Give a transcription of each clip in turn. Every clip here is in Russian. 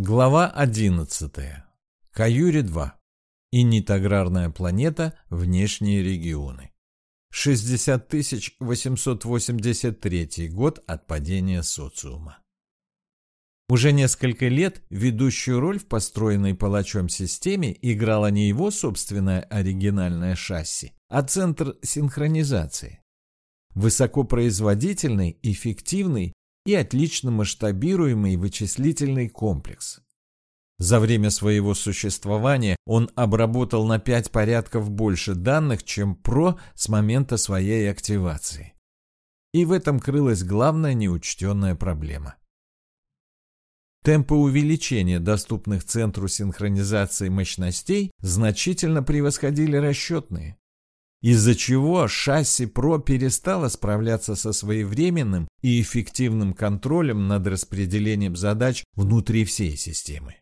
Глава 11. Каюри-2. Инит планета. Внешние регионы. 60 883 год от падения социума. Уже несколько лет ведущую роль в построенной палачом системе играла не его собственное оригинальное шасси, а центр синхронизации. Высокопроизводительный, эффективный и отлично масштабируемый вычислительный комплекс. За время своего существования он обработал на пять порядков больше данных, чем ПРО с момента своей активации. И в этом крылась главная неучтенная проблема. Темпы увеличения доступных центру синхронизации мощностей значительно превосходили расчетные из-за чего шасси ПРО перестало справляться со своевременным и эффективным контролем над распределением задач внутри всей системы.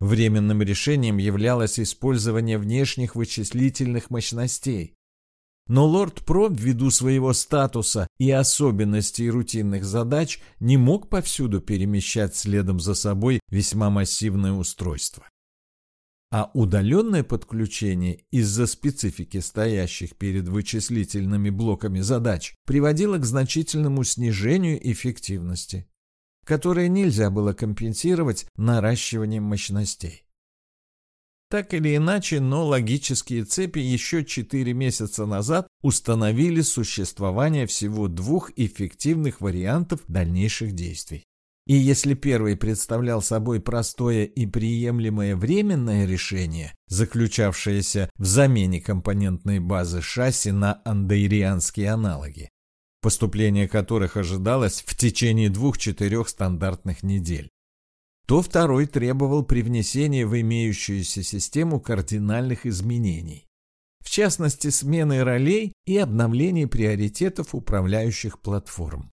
Временным решением являлось использование внешних вычислительных мощностей. Но Лорд Про, ввиду своего статуса и особенностей рутинных задач, не мог повсюду перемещать следом за собой весьма массивное устройство а удаленное подключение из-за специфики стоящих перед вычислительными блоками задач приводило к значительному снижению эффективности, которое нельзя было компенсировать наращиванием мощностей. Так или иначе, но логические цепи еще 4 месяца назад установили существование всего двух эффективных вариантов дальнейших действий. И если первый представлял собой простое и приемлемое временное решение, заключавшееся в замене компонентной базы шасси на андейрианские аналоги, поступление которых ожидалось в течение двух-четырех стандартных недель, то второй требовал привнесения в имеющуюся систему кардинальных изменений, в частности смены ролей и обновления приоритетов управляющих платформ.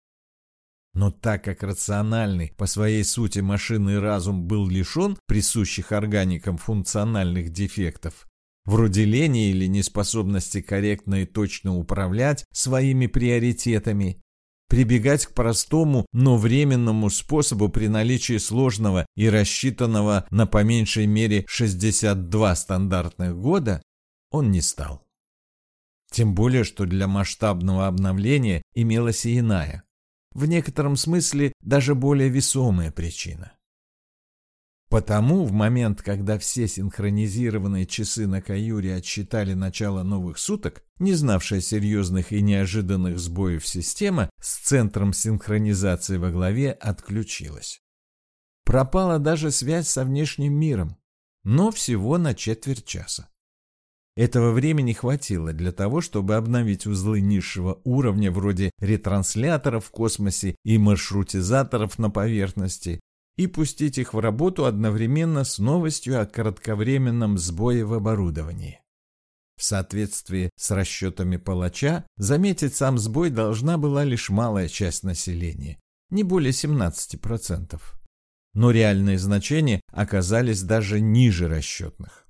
Но так как рациональный по своей сути машинный разум был лишен присущих органикам функциональных дефектов, вроде лени или неспособности корректно и точно управлять своими приоритетами, прибегать к простому, но временному способу при наличии сложного и рассчитанного на по меньшей мере 62 стандартных года он не стал. Тем более, что для масштабного обновления имелась и иная, в некотором смысле даже более весомая причина. Потому в момент, когда все синхронизированные часы на Каюре отсчитали начало новых суток, не знавшая серьезных и неожиданных сбоев система с центром синхронизации во главе отключилась. Пропала даже связь со внешним миром, но всего на четверть часа. Этого времени хватило для того, чтобы обновить узлы низшего уровня вроде ретрансляторов в космосе и маршрутизаторов на поверхности и пустить их в работу одновременно с новостью о кратковременном сбое в оборудовании. В соответствии с расчетами палача, заметить сам сбой должна была лишь малая часть населения, не более 17%. Но реальные значения оказались даже ниже расчетных.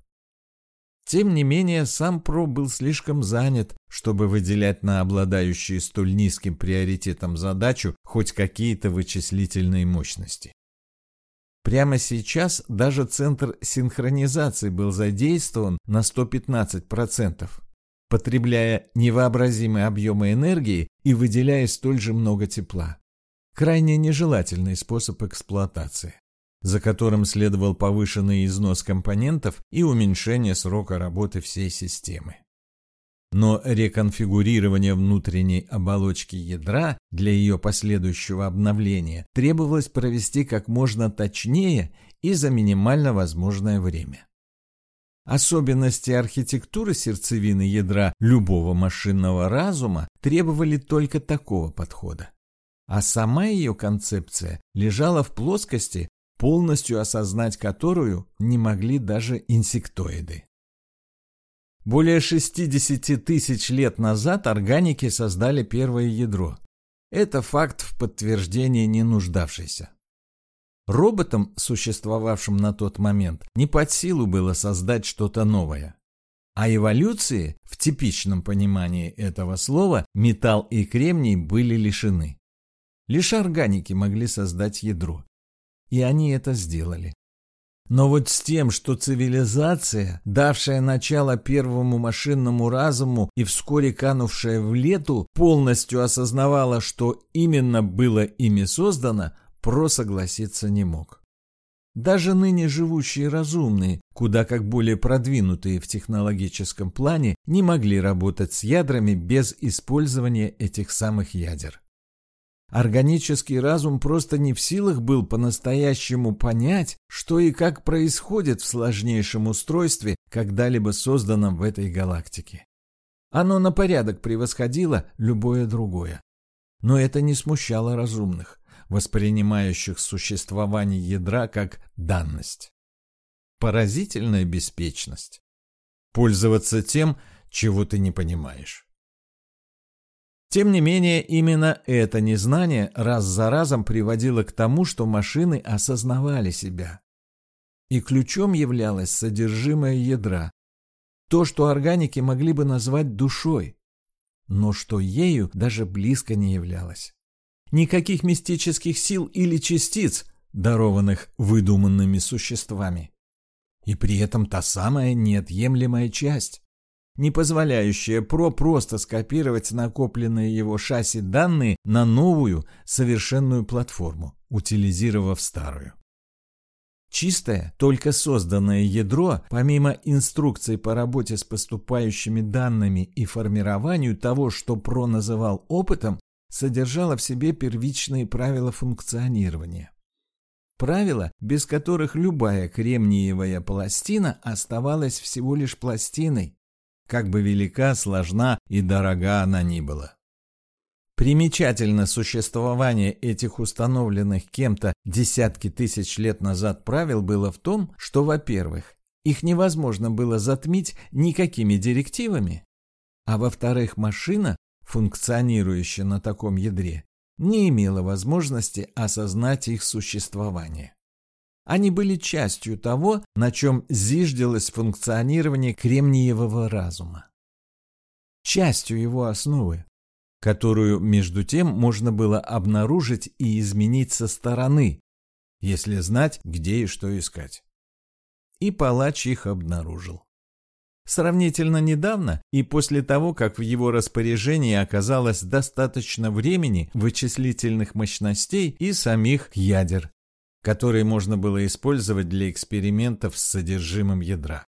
Тем не менее, сам ПРО был слишком занят, чтобы выделять на обладающие столь низким приоритетом задачу хоть какие-то вычислительные мощности. Прямо сейчас даже центр синхронизации был задействован на 115%, потребляя невообразимые объемы энергии и выделяя столь же много тепла. Крайне нежелательный способ эксплуатации за которым следовал повышенный износ компонентов и уменьшение срока работы всей системы. Но реконфигурирование внутренней оболочки ядра для ее последующего обновления требовалось провести как можно точнее и за минимально возможное время. Особенности архитектуры сердцевины ядра любого машинного разума требовали только такого подхода. А сама ее концепция лежала в плоскости, полностью осознать которую не могли даже инсектоиды. Более 60 тысяч лет назад органики создали первое ядро. Это факт в подтверждении не нуждавшийся. Роботам, существовавшим на тот момент, не под силу было создать что-то новое. А эволюции, в типичном понимании этого слова, металл и кремний были лишены. Лишь органики могли создать ядро. И они это сделали. Но вот с тем, что цивилизация, давшая начало первому машинному разуму и вскоре канувшая в лету, полностью осознавала, что именно было ими создано, Про согласиться не мог. Даже ныне живущие разумные, куда как более продвинутые в технологическом плане, не могли работать с ядрами без использования этих самых ядер. Органический разум просто не в силах был по-настоящему понять, что и как происходит в сложнейшем устройстве, когда-либо созданном в этой галактике. Оно на порядок превосходило любое другое. Но это не смущало разумных, воспринимающих существование ядра как данность. Поразительная беспечность. Пользоваться тем, чего ты не понимаешь. Тем не менее, именно это незнание раз за разом приводило к тому, что машины осознавали себя. И ключом являлось содержимое ядра. То, что органики могли бы назвать душой, но что ею даже близко не являлось. Никаких мистических сил или частиц, дарованных выдуманными существами. И при этом та самая неотъемлемая часть не позволяющая ПРО просто скопировать накопленные его шасси данные на новую, совершенную платформу, утилизировав старую. Чистое, только созданное ядро, помимо инструкций по работе с поступающими данными и формированию того, что ПРО называл опытом, содержало в себе первичные правила функционирования. Правила, без которых любая кремниевая пластина оставалась всего лишь пластиной, как бы велика, сложна и дорога она ни была. Примечательно существование этих установленных кем-то десятки тысяч лет назад правил было в том, что, во-первых, их невозможно было затмить никакими директивами, а во-вторых, машина, функционирующая на таком ядре, не имела возможности осознать их существование. Они были частью того, на чем зиждилось функционирование кремниевого разума. Частью его основы, которую, между тем, можно было обнаружить и изменить со стороны, если знать, где и что искать. И палач их обнаружил. Сравнительно недавно и после того, как в его распоряжении оказалось достаточно времени, вычислительных мощностей и самих ядер, которые можно было использовать для экспериментов с содержимым ядра.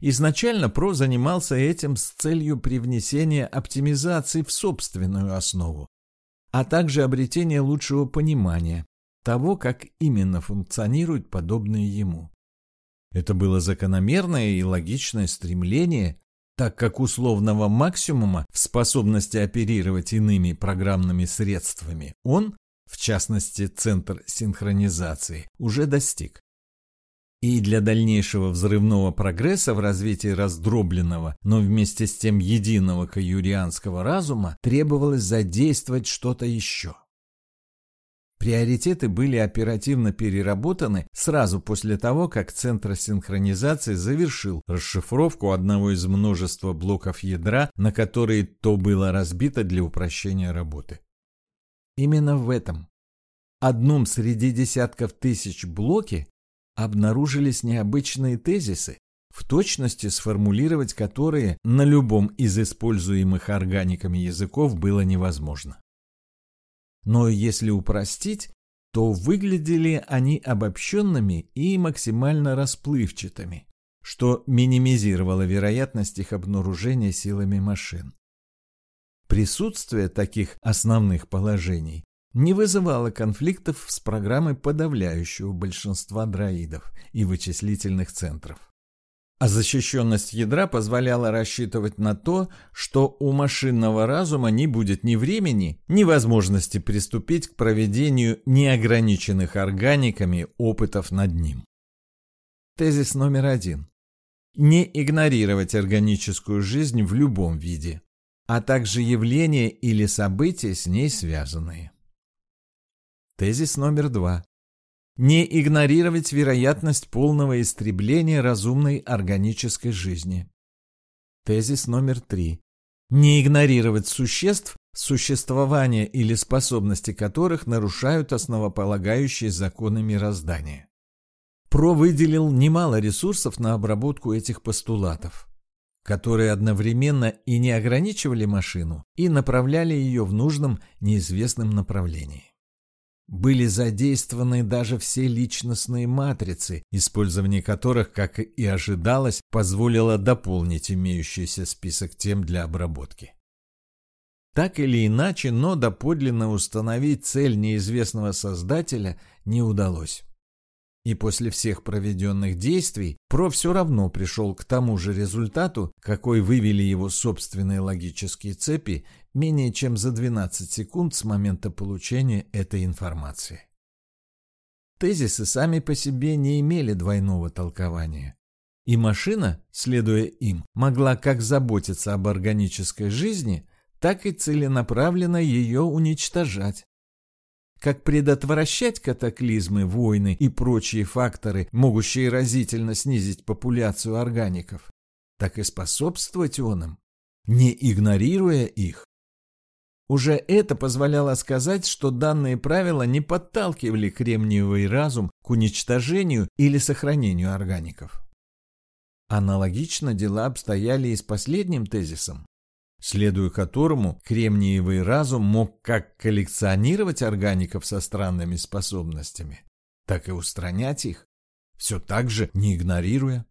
Изначально ПРО занимался этим с целью привнесения оптимизации в собственную основу, а также обретения лучшего понимания того, как именно функционируют подобные ему. Это было закономерное и логичное стремление, так как условного максимума в способности оперировать иными программными средствами он в частности Центр синхронизации, уже достиг. И для дальнейшего взрывного прогресса в развитии раздробленного, но вместе с тем единого каюрианского разума требовалось задействовать что-то еще. Приоритеты были оперативно переработаны сразу после того, как Центр синхронизации завершил расшифровку одного из множества блоков ядра, на которые то было разбито для упрощения работы. Именно в этом, одном среди десятков тысяч блоке, обнаружились необычные тезисы, в точности сформулировать которые на любом из используемых органиками языков было невозможно. Но если упростить, то выглядели они обобщенными и максимально расплывчатыми, что минимизировало вероятность их обнаружения силами машин. Присутствие таких основных положений не вызывало конфликтов с программой подавляющего большинства дроидов и вычислительных центров. А защищенность ядра позволяла рассчитывать на то, что у машинного разума не будет ни времени, ни возможности приступить к проведению неограниченных органиками опытов над ним. Тезис номер один. Не игнорировать органическую жизнь в любом виде а также явления или события с ней связанные. Тезис номер два. Не игнорировать вероятность полного истребления разумной органической жизни. Тезис номер три. Не игнорировать существ, существование или способности которых нарушают основополагающие законы мироздания. ПРО выделил немало ресурсов на обработку этих постулатов, которые одновременно и не ограничивали машину, и направляли ее в нужном неизвестном направлении. Были задействованы даже все личностные матрицы, использование которых, как и ожидалось, позволило дополнить имеющийся список тем для обработки. Так или иначе, но доподлинно установить цель неизвестного создателя не удалось. И после всех проведенных действий Про все равно пришел к тому же результату, какой вывели его собственные логические цепи менее чем за 12 секунд с момента получения этой информации. Тезисы сами по себе не имели двойного толкования. И машина, следуя им, могла как заботиться об органической жизни, так и целенаправленно ее уничтожать. Как предотвращать катаклизмы, войны и прочие факторы, могущие разительно снизить популяцию органиков, так и способствовать он им, не игнорируя их. Уже это позволяло сказать, что данные правила не подталкивали кремниевый разум к уничтожению или сохранению органиков. Аналогично дела обстояли и с последним тезисом, следуя которому кремниевый разум мог как коллекционировать органиков со странными способностями, так и устранять их, все так же не игнорируя.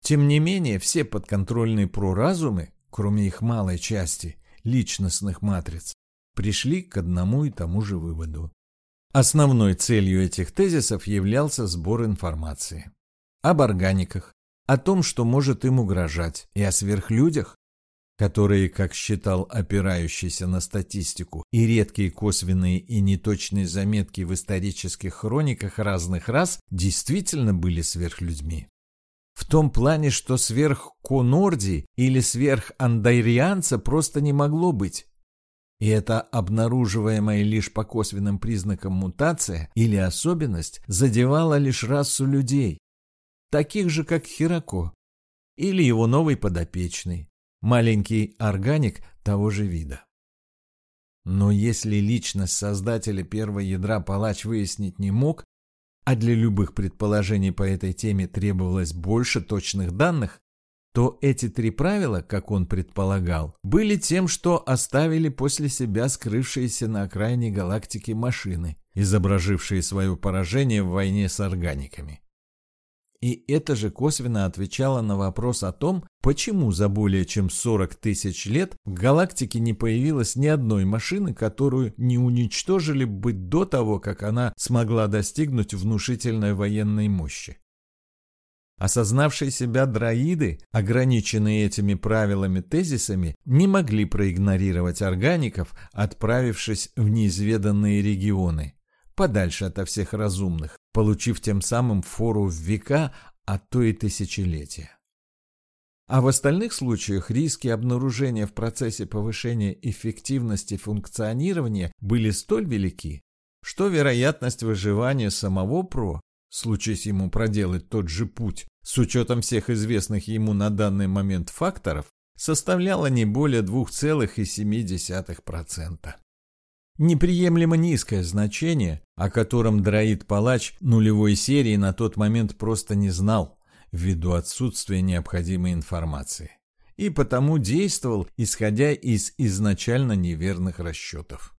Тем не менее, все подконтрольные проразумы, кроме их малой части, личностных матриц, пришли к одному и тому же выводу. Основной целью этих тезисов являлся сбор информации. Об органиках, о том, что может им угрожать, и о сверхлюдях, которые, как считал опирающийся на статистику и редкие косвенные и неточные заметки в исторических хрониках разных рас, действительно были сверхлюдьми. В том плане, что сверх Конорди или сверх Андайрианца просто не могло быть. И эта обнаруживаемая лишь по косвенным признакам мутация или особенность задевала лишь расу людей, таких же, как Хирако, или его новый подопечный, маленький органик того же вида. Но если личность создателя первого ядра палач выяснить не мог, а для любых предположений по этой теме требовалось больше точных данных, то эти три правила, как он предполагал, были тем, что оставили после себя скрывшиеся на окраине галактики машины, изображившие свое поражение в войне с органиками. И это же косвенно отвечало на вопрос о том, почему за более чем 40 тысяч лет в галактике не появилось ни одной машины, которую не уничтожили бы до того, как она смогла достигнуть внушительной военной мощи. Осознавшие себя дроиды, ограниченные этими правилами-тезисами, не могли проигнорировать органиков, отправившись в неизведанные регионы подальше ото всех разумных, получив тем самым фору в века, а то и тысячелетия. А в остальных случаях риски обнаружения в процессе повышения эффективности функционирования были столь велики, что вероятность выживания самого ПРО, случись ему проделать тот же путь, с учетом всех известных ему на данный момент факторов, составляла не более 2,7% неприемлемо низкое значение, о котором дроид-палач нулевой серии на тот момент просто не знал, ввиду отсутствия необходимой информации, и потому действовал, исходя из изначально неверных расчетов.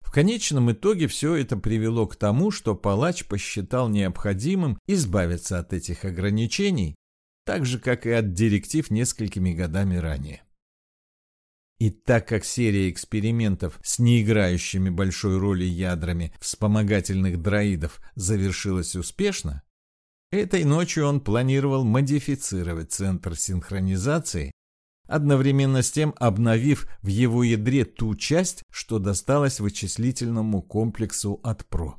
В конечном итоге все это привело к тому, что палач посчитал необходимым избавиться от этих ограничений, так же, как и от директив несколькими годами ранее. И так как серия экспериментов с неиграющими большой роли ядрами вспомогательных дроидов завершилась успешно, этой ночью он планировал модифицировать центр синхронизации, одновременно с тем обновив в его ядре ту часть, что досталась вычислительному комплексу от ПРО.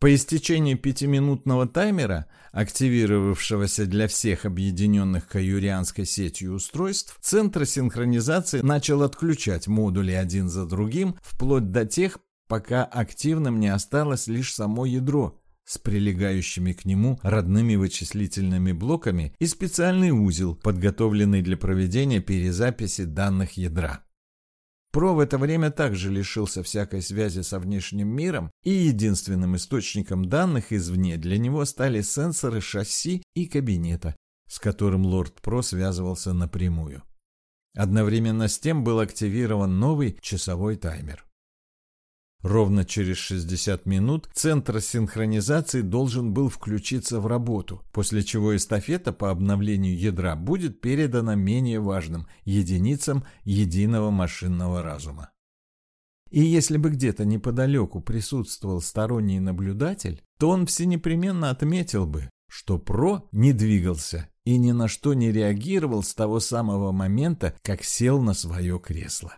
По истечении пятиминутного таймера, активировавшегося для всех объединенных каюрианской сетью устройств, центр синхронизации начал отключать модули один за другим, вплоть до тех, пока активным не осталось лишь само ядро, с прилегающими к нему родными вычислительными блоками и специальный узел, подготовленный для проведения перезаписи данных ядра. Про в это время также лишился всякой связи со внешним миром, и единственным источником данных извне для него стали сенсоры шасси и кабинета, с которым лорд Про связывался напрямую. Одновременно с тем был активирован новый часовой таймер. Ровно через 60 минут центр синхронизации должен был включиться в работу, после чего эстафета по обновлению ядра будет передана менее важным единицам единого машинного разума. И если бы где-то неподалеку присутствовал сторонний наблюдатель, то он всенепременно отметил бы, что ПРО не двигался и ни на что не реагировал с того самого момента, как сел на свое кресло.